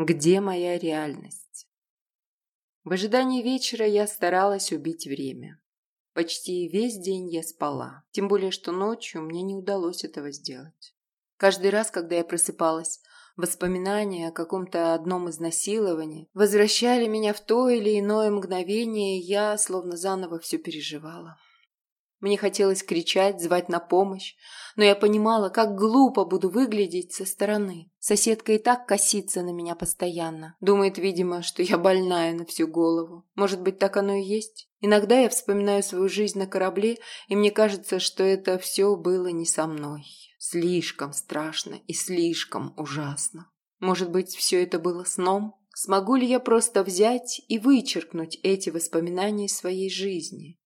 Где моя реальность? В ожидании вечера я старалась убить время. Почти весь день я спала, тем более что ночью мне не удалось этого сделать. Каждый раз, когда я просыпалась, воспоминания о каком-то одном изнасиловании возвращали меня в то или иное мгновение, и я словно заново все переживала. Мне хотелось кричать, звать на помощь, но я понимала, как глупо буду выглядеть со стороны. Соседка и так косится на меня постоянно. Думает, видимо, что я больная на всю голову. Может быть, так оно и есть? Иногда я вспоминаю свою жизнь на корабле, и мне кажется, что это все было не со мной. Слишком страшно и слишком ужасно. Может быть, все это было сном? Смогу ли я просто взять и вычеркнуть эти воспоминания из своей жизни?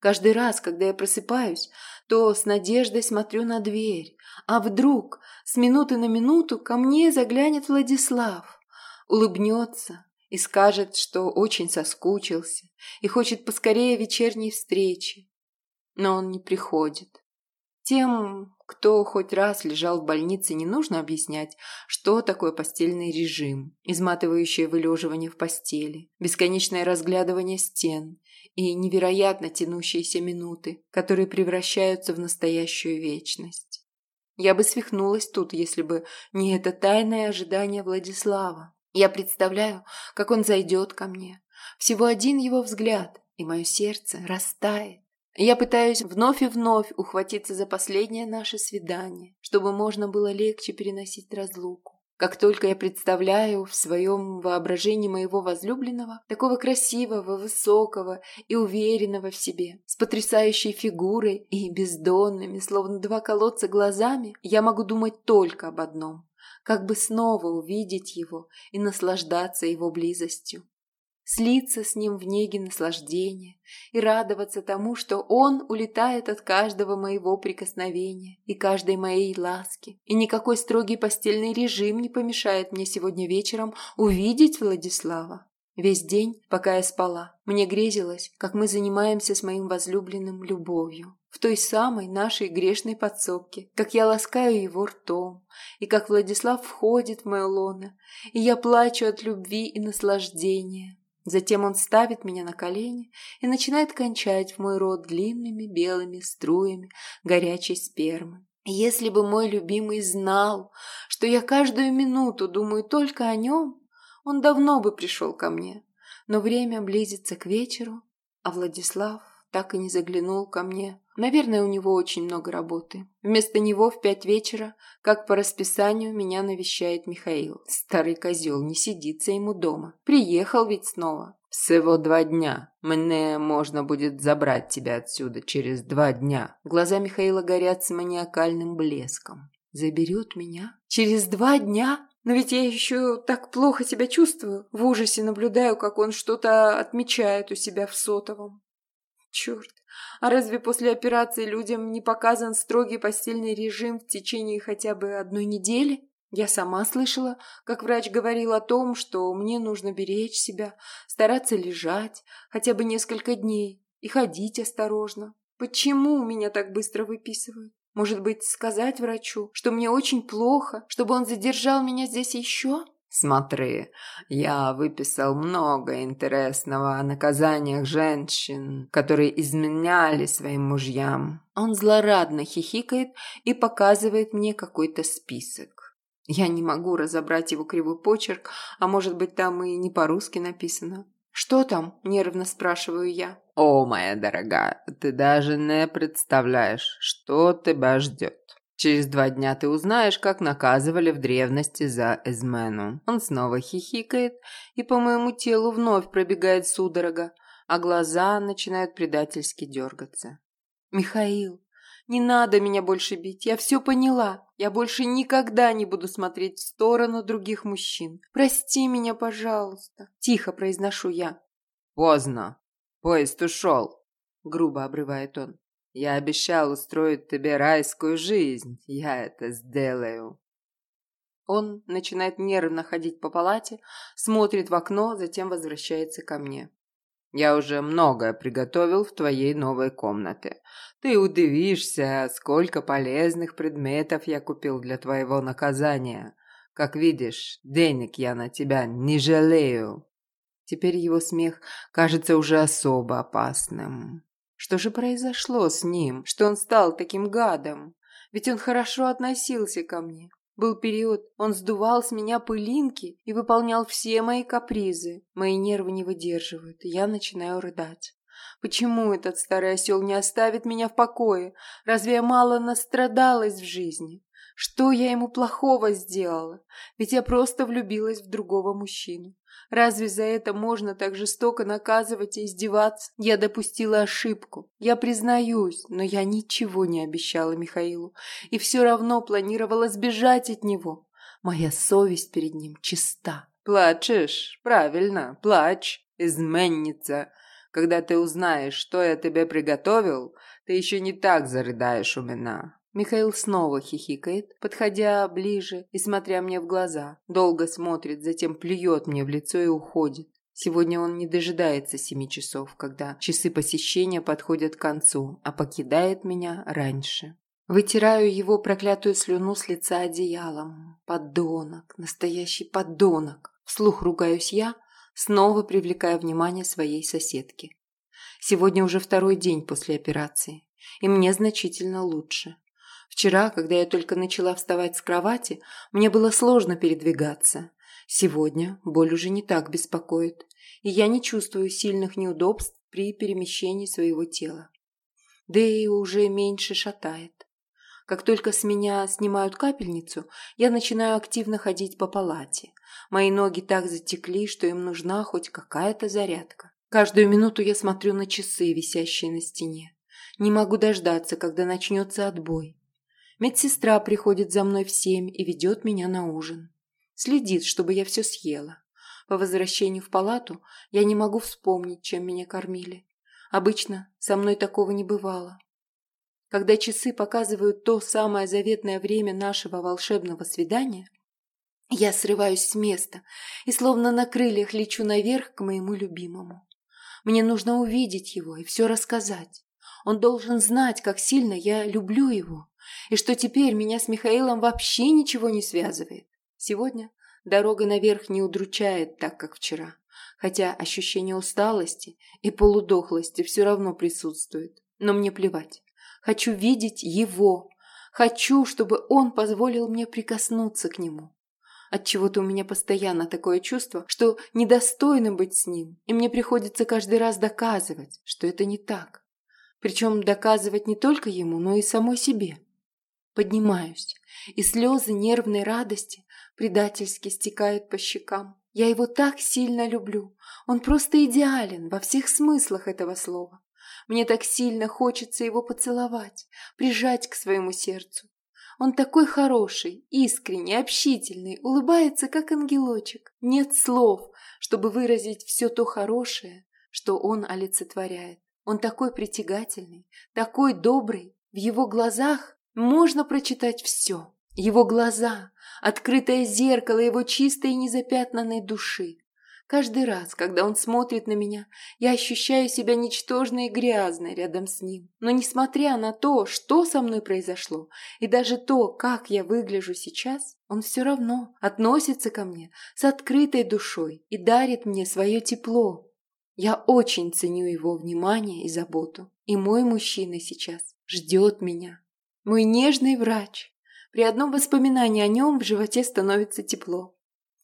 Каждый раз, когда я просыпаюсь, то с надеждой смотрю на дверь. А вдруг с минуты на минуту ко мне заглянет Владислав, улыбнется и скажет, что очень соскучился и хочет поскорее вечерней встречи. Но он не приходит. Тем, кто хоть раз лежал в больнице, не нужно объяснять, что такое постельный режим, изматывающее вылеживание в постели, бесконечное разглядывание стен и невероятно тянущиеся минуты, которые превращаются в настоящую вечность. Я бы свихнулась тут, если бы не это тайное ожидание Владислава. Я представляю, как он зайдет ко мне. Всего один его взгляд, и мое сердце растает. Я пытаюсь вновь и вновь ухватиться за последнее наше свидание, чтобы можно было легче переносить разлуку. Как только я представляю в своем воображении моего возлюбленного, такого красивого, высокого и уверенного в себе, с потрясающей фигурой и бездонными, словно два колодца глазами, я могу думать только об одном – как бы снова увидеть его и наслаждаться его близостью слиться с ним в неге наслаждения и радоваться тому, что он улетает от каждого моего прикосновения и каждой моей ласки. И никакой строгий постельный режим не помешает мне сегодня вечером увидеть Владислава. Весь день, пока я спала, мне грезилось, как мы занимаемся с моим возлюбленным любовью. В той самой нашей грешной подсобке, как я ласкаю его ртом, и как Владислав входит в мое лоно, и я плачу от любви и наслаждения. Затем он ставит меня на колени и начинает кончать в мой рот длинными белыми струями горячей спермы. Если бы мой любимый знал, что я каждую минуту думаю только о нем, он давно бы пришел ко мне. Но время близится к вечеру, а Владислав так и не заглянул ко мне. Наверное, у него очень много работы. Вместо него в пять вечера, как по расписанию, меня навещает Михаил. Старый козел не сидится ему дома. Приехал ведь снова. «Всего два дня. Мне можно будет забрать тебя отсюда через два дня». Глаза Михаила горят с маниакальным блеском. «Заберет меня? Через два дня?» Но ведь я еще так плохо себя чувствую. В ужасе наблюдаю, как он что-то отмечает у себя в сотовом. Черт, а разве после операции людям не показан строгий постельный режим в течение хотя бы одной недели? Я сама слышала, как врач говорил о том, что мне нужно беречь себя, стараться лежать хотя бы несколько дней и ходить осторожно. Почему меня так быстро выписывают? Может быть, сказать врачу, что мне очень плохо, чтобы он задержал меня здесь еще? Смотри, я выписал много интересного о наказаниях женщин, которые изменяли своим мужьям. Он злорадно хихикает и показывает мне какой-то список. Я не могу разобрать его кривой почерк, а может быть там и не по-русски написано. «Что там?» – нервно спрашиваю я. «О, моя дорогая, ты даже не представляешь, что тебя ждет. Через два дня ты узнаешь, как наказывали в древности за измену. Он снова хихикает, и по моему телу вновь пробегает судорога, а глаза начинают предательски дергаться. «Михаил, не надо меня больше бить, я все поняла. Я больше никогда не буду смотреть в сторону других мужчин. Прости меня, пожалуйста», – тихо произношу я. «Поздно. Поезд ушел», – грубо обрывает он. Я обещал устроить тебе райскую жизнь. Я это сделаю. Он начинает нервно ходить по палате, смотрит в окно, затем возвращается ко мне. Я уже многое приготовил в твоей новой комнате. Ты удивишься, сколько полезных предметов я купил для твоего наказания. Как видишь, денег я на тебя не жалею. Теперь его смех кажется уже особо опасным. Что же произошло с ним, что он стал таким гадом? Ведь он хорошо относился ко мне. Был период, он сдувал с меня пылинки и выполнял все мои капризы. Мои нервы не выдерживают, и я начинаю рыдать. Почему этот старый осел не оставит меня в покое? Разве я мало настрадалась в жизни? Что я ему плохого сделала? Ведь я просто влюбилась в другого мужчину. Разве за это можно так жестоко наказывать и издеваться? Я допустила ошибку. Я признаюсь, но я ничего не обещала Михаилу. И все равно планировала сбежать от него. Моя совесть перед ним чиста. Плачешь? Правильно, плачь, изменница. Когда ты узнаешь, что я тебе приготовил, ты еще не так зарыдаешь у меня. Михаил снова хихикает, подходя ближе и смотря мне в глаза. Долго смотрит, затем плюет мне в лицо и уходит. Сегодня он не дожидается семи часов, когда часы посещения подходят к концу, а покидает меня раньше. Вытираю его проклятую слюну с лица одеялом. Подонок, настоящий подонок. Вслух ругаюсь я, снова привлекая внимание своей соседки. Сегодня уже второй день после операции, и мне значительно лучше. Вчера, когда я только начала вставать с кровати, мне было сложно передвигаться. Сегодня боль уже не так беспокоит, и я не чувствую сильных неудобств при перемещении своего тела. Да и уже меньше шатает. Как только с меня снимают капельницу, я начинаю активно ходить по палате. Мои ноги так затекли, что им нужна хоть какая-то зарядка. Каждую минуту я смотрю на часы, висящие на стене. Не могу дождаться, когда начнется отбой. Медсестра приходит за мной в семь и ведет меня на ужин. Следит, чтобы я все съела. По возвращению в палату я не могу вспомнить, чем меня кормили. Обычно со мной такого не бывало. Когда часы показывают то самое заветное время нашего волшебного свидания, я срываюсь с места и словно на крыльях лечу наверх к моему любимому. Мне нужно увидеть его и все рассказать. Он должен знать, как сильно я люблю его и что теперь меня с Михаилом вообще ничего не связывает. Сегодня дорога наверх не удручает так, как вчера, хотя ощущение усталости и полудохлости все равно присутствует. Но мне плевать. Хочу видеть его. Хочу, чтобы он позволил мне прикоснуться к нему. Отчего-то у меня постоянно такое чувство, что недостойно быть с ним, и мне приходится каждый раз доказывать, что это не так. Причем доказывать не только ему, но и самой себе. Поднимаюсь, и слезы нервной радости предательски стекают по щекам. Я его так сильно люблю. Он просто идеален во всех смыслах этого слова. Мне так сильно хочется его поцеловать, прижать к своему сердцу. Он такой хороший, искренний, общительный, улыбается, как ангелочек. Нет слов, чтобы выразить все то хорошее, что он олицетворяет. Он такой притягательный, такой добрый. В его глазах можно прочитать все. Его глаза, открытое зеркало его чистой и незапятнанной души. Каждый раз, когда он смотрит на меня, я ощущаю себя ничтожной и грязной рядом с ним. Но несмотря на то, что со мной произошло, и даже то, как я выгляжу сейчас, он все равно относится ко мне с открытой душой и дарит мне свое тепло. Я очень ценю его внимание и заботу. И мой мужчина сейчас ждет меня. Мой нежный врач. При одном воспоминании о нем в животе становится тепло.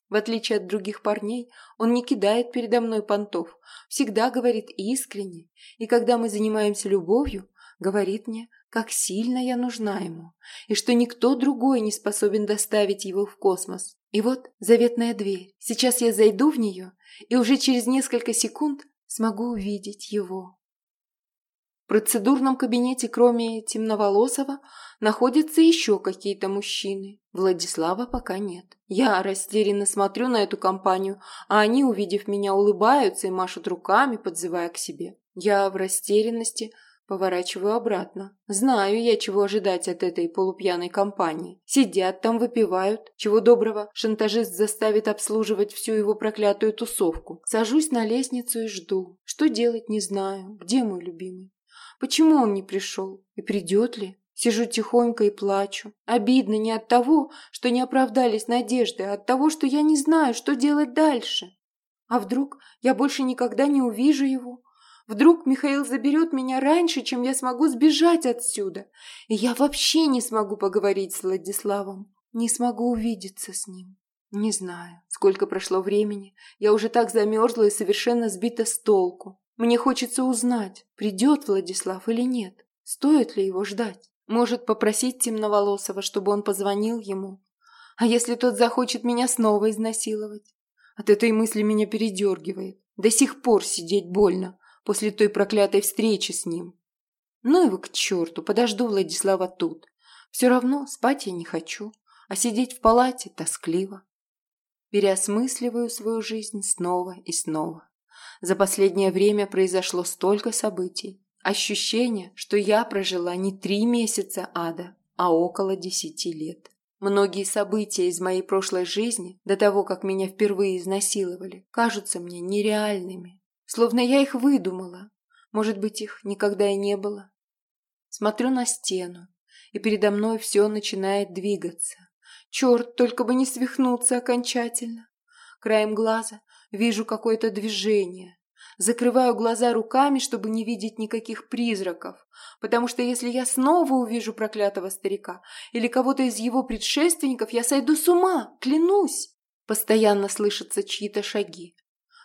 В отличие от других парней, он не кидает передо мной понтов, всегда говорит искренне, и когда мы занимаемся любовью, говорит мне, как сильно я нужна ему, и что никто другой не способен доставить его в космос. И вот заветная дверь. Сейчас я зайду в нее, и уже через несколько секунд смогу увидеть его процедурном кабинете, кроме темноволосого, находятся еще какие-то мужчины. Владислава пока нет. Я растерянно смотрю на эту компанию, а они, увидев меня, улыбаются и машут руками, подзывая к себе. Я в растерянности поворачиваю обратно. Знаю я, чего ожидать от этой полупьяной компании. Сидят там, выпивают. Чего доброго, шантажист заставит обслуживать всю его проклятую тусовку. Сажусь на лестницу и жду. Что делать, не знаю. Где мой любимый? Почему он не пришел? И придет ли? Сижу тихонько и плачу. Обидно не от того, что не оправдались надежды, а от того, что я не знаю, что делать дальше. А вдруг я больше никогда не увижу его? Вдруг Михаил заберет меня раньше, чем я смогу сбежать отсюда, и я вообще не смогу поговорить с Владиславом, не смогу увидеться с ним. Не знаю, сколько прошло времени. Я уже так замерзла и совершенно сбита с толку. Мне хочется узнать, придет Владислав или нет. Стоит ли его ждать? Может, попросить Темноволосого, чтобы он позвонил ему? А если тот захочет меня снова изнасиловать? От этой мысли меня передергивает. До сих пор сидеть больно после той проклятой встречи с ним. Ну его к черту, подожду Владислава тут. Все равно спать я не хочу, а сидеть в палате тоскливо. Переосмысливаю свою жизнь снова и снова. За последнее время произошло столько событий, Ощущение, что я прожила не три месяца ада, а около десяти лет. Многие события из моей прошлой жизни, до того, как меня впервые изнасиловали, кажутся мне нереальными. Словно я их выдумала. Может быть, их никогда и не было. Смотрю на стену, и передо мной все начинает двигаться. Черт, только бы не свихнуться окончательно. Краем глаза вижу какое-то движение, Закрываю глаза руками, чтобы не видеть никаких призраков, потому что если я снова увижу проклятого старика или кого-то из его предшественников, я сойду с ума, клянусь. Постоянно слышатся чьи-то шаги.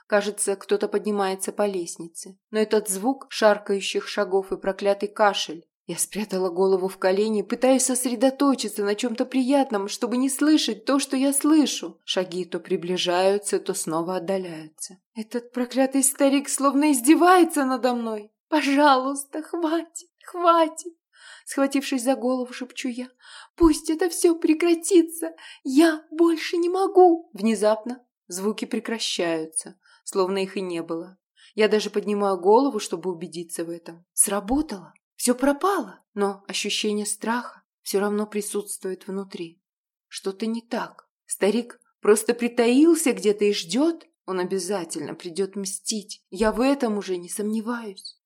Кажется, кто-то поднимается по лестнице. Но этот звук шаркающих шагов и проклятый кашель я спрятала голову в колени, пытаясь сосредоточиться на чем-то приятном, чтобы не слышать то, что я слышу. Шаги то приближаются, то снова отдаляются. Этот проклятый старик словно издевается надо мной. «Пожалуйста, хватит, хватит!» Схватившись за голову, шепчу я. «Пусть это все прекратится! Я больше не могу!» Внезапно звуки прекращаются, словно их и не было. Я даже поднимаю голову, чтобы убедиться в этом. Сработало. Все пропало, но ощущение страха все равно присутствует внутри. Что-то не так. Старик просто притаился где-то и ждет. Он обязательно придет мстить. Я в этом уже не сомневаюсь.